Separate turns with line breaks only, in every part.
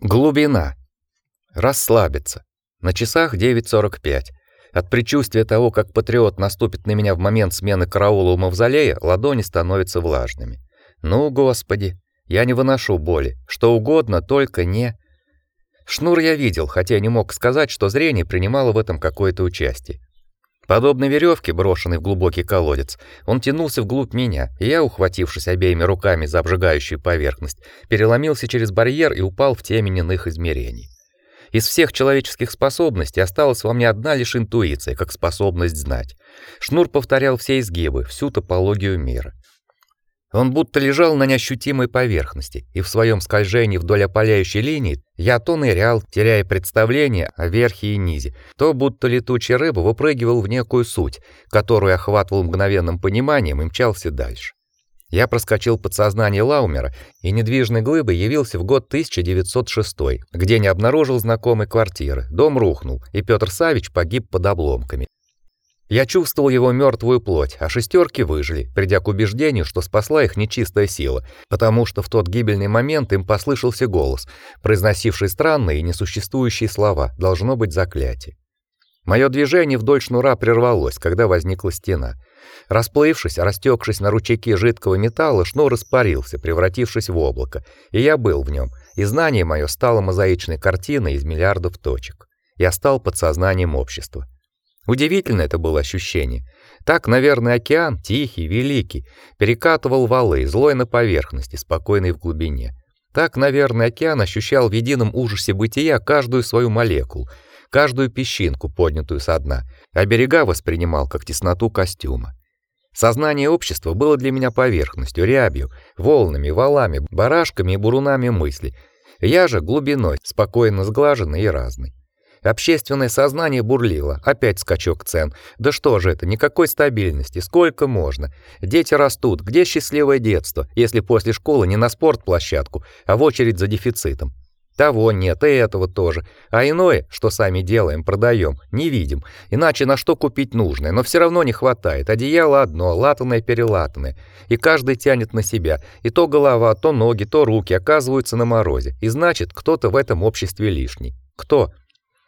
Глубина. Расслабиться. На часах 9:45. От предчувствия того, как патриот наступит на меня в момент смены караула у мавзолея, ладони становятся влажными. Ну, господи, я не выношу боли. Что угодно, только не Шнур я видел, хотя не мог сказать, что зрение принимало в этом какое-то участие. Подобно веревке, брошенной в глубокий колодец, он тянулся вглубь меня, и я, ухватившись обеими руками за обжигающую поверхность, переломился через барьер и упал в темень иных измерений. Из всех человеческих способностей осталась во мне одна лишь интуиция, как способность знать. Шнур повторял все изгибы, всю топологию мира. Он будто лежал на неощутимой поверхности, и в своем скольжении вдоль опаляющей линии я то нырял, теряя представление о верхе и низе, то будто летучая рыба выпрыгивал в некую суть, которую охватывал мгновенным пониманием и мчался дальше. Я проскочил подсознание Лаумера и недвижной глыбой явился в год 1906, где не обнаружил знакомой квартиры. Дом рухнул, и Петр Савич погиб под обломками. Я чувствовал его мертвую плоть, а шестерки выжили, придя к убеждению, что спасла их нечистая сила, потому что в тот гибельный момент им послышался голос, произносивший странные и несуществующие слова, должно быть заклятие. Мое движение вдоль шнура прервалось, когда возникла стена. Расплывшись, растекшись на ручейке жидкого металла, шнур испарился, превратившись в облако, и я был в нем, и знание мое стало мозаичной картиной из миллиардов точек. Я стал подсознанием общества. Удивительно это было ощущение. Так, наверное, океан, тихий, великий, перекатывал валы, злой на поверхности, спокойный в глубине. Так, наверное, океан ощущал в едином ужасе бытия каждую свою молекулу, каждую песчинку, поднятую со дна, а берега воспринимал как тесноту костюма. Сознание общества было для меня поверхностью, рябью, волнами, валами, барашками и бурунами мысли. Я же глубиной, спокойно сглаженный и разный. Общественное сознание бурлило. Опять скачок цен. Да что же это, никакой стабильности. Сколько можно? Дети растут. Где счастливое детство, если после школы не на спортплощадку, а в очередь за дефицитом? Того нет, и этого тоже. А иное, что сами делаем, продаем, не видим. Иначе на что купить нужное, но все равно не хватает. Одеяло одно, латаное перелатанное, и каждый тянет на себя. И то голова, то ноги, то руки оказываются на морозе. И значит, кто-то в этом обществе лишний. Кто?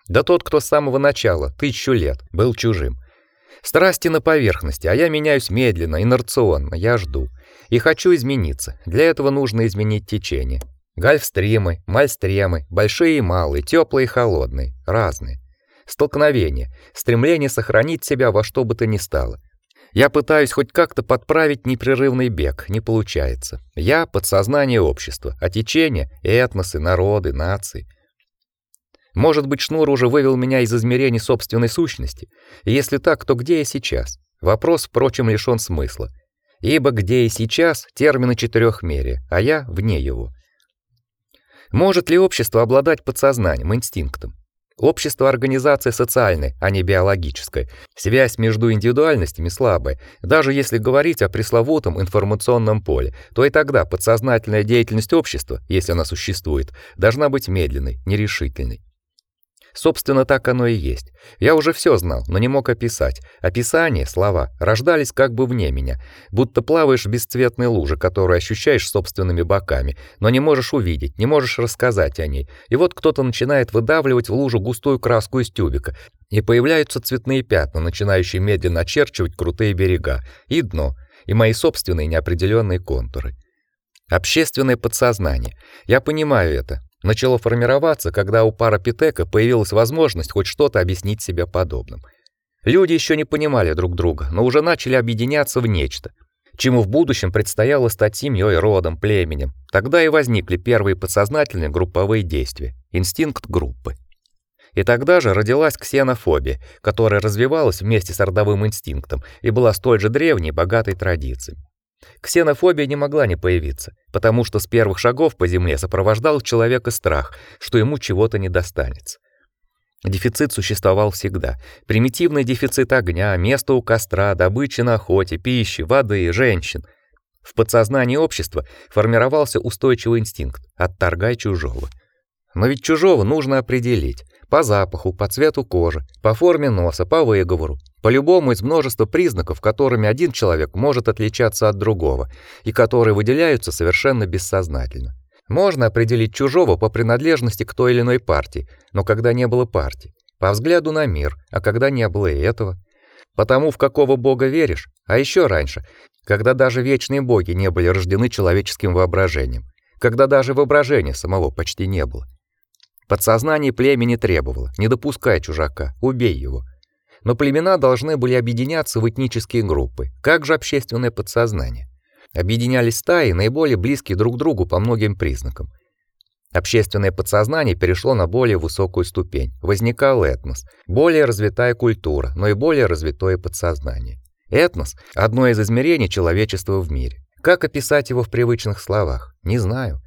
Да тот, кто с самого начала, тысячу лет, был чужим. Страсти на поверхности, а я меняюсь медленно, инерционно, я жду. И хочу измениться. Для этого нужно изменить течение. Гольфстримы, мальстремы, большие и малые, теплые и холодные, разные. Столкновения, стремление сохранить себя во что бы то ни стало. Я пытаюсь хоть как-то подправить непрерывный бег, не получается. Я подсознание общества, а течение этносы, народы, нации — может быть, Шнур уже вывел меня из измерений собственной сущности? Если так, то где я сейчас? Вопрос, впрочем, лишён смысла. Ибо где и сейчас термины четырехмерия, а я вне его. Может ли общество обладать подсознанием, инстинктом? Общество организация социальная, а не биологическая. Связь между индивидуальностями слабая. Даже если говорить о пресловутом информационном поле, то и тогда подсознательная деятельность общества, если она существует, должна быть медленной, нерешительной. Собственно, так оно и есть. Я уже все знал, но не мог описать. Описание, слова, рождались как бы вне меня, будто плаваешь в бесцветной луже, которую ощущаешь собственными боками, но не можешь увидеть, не можешь рассказать о ней. И вот кто-то начинает выдавливать в лужу густую краску из тюбика, и появляются цветные пятна, начинающие медленно очерчивать крутые берега, и дно, и мои собственные неопределенные контуры. Общественное подсознание. Я понимаю это, начало формироваться, когда у парапитека появилась возможность хоть что-то объяснить себе подобным. Люди еще не понимали друг друга, но уже начали объединяться в нечто, чему в будущем предстояло стать семьей, родом, племенем. Тогда и возникли первые подсознательные групповые действия, инстинкт группы. И тогда же родилась ксенофобия, которая развивалась вместе с родовым инстинктом и была столь же древней, богатой традицией. Ксенофобия не могла не появиться, потому что с первых шагов по земле сопровождал человека страх, что ему чего-то не достанется. Дефицит существовал всегда. Примитивный дефицит огня, места у костра, добычи на охоте, пищи, воды, женщин. В подсознании общества формировался устойчивый инстинкт отторгай чужого. Но ведь чужого нужно определить по запаху, по цвету кожи, по форме носа, по выговору, по любому из множества признаков, которыми один человек может отличаться от другого и которые выделяются совершенно бессознательно. Можно определить чужого по принадлежности к той или иной партии, но когда не было партии, по взгляду на мир, а когда не было и этого, потому в какого бога веришь, а еще раньше, когда даже вечные боги не были рождены человеческим воображением, когда даже воображения самого почти не было. Подсознание племени требовало: не допускай чужака, убей его. Но племена должны были объединяться в этнические группы. Как же общественное подсознание? Объединялись стаи, наиболее близкие друг другу по многим признакам. Общественное подсознание перешло на более высокую ступень. Возникал этнос, более развитая культура, но и более развитое подсознание. Этнос одно из измерений человечества в мире. Как описать его в привычных словах? Не знаю.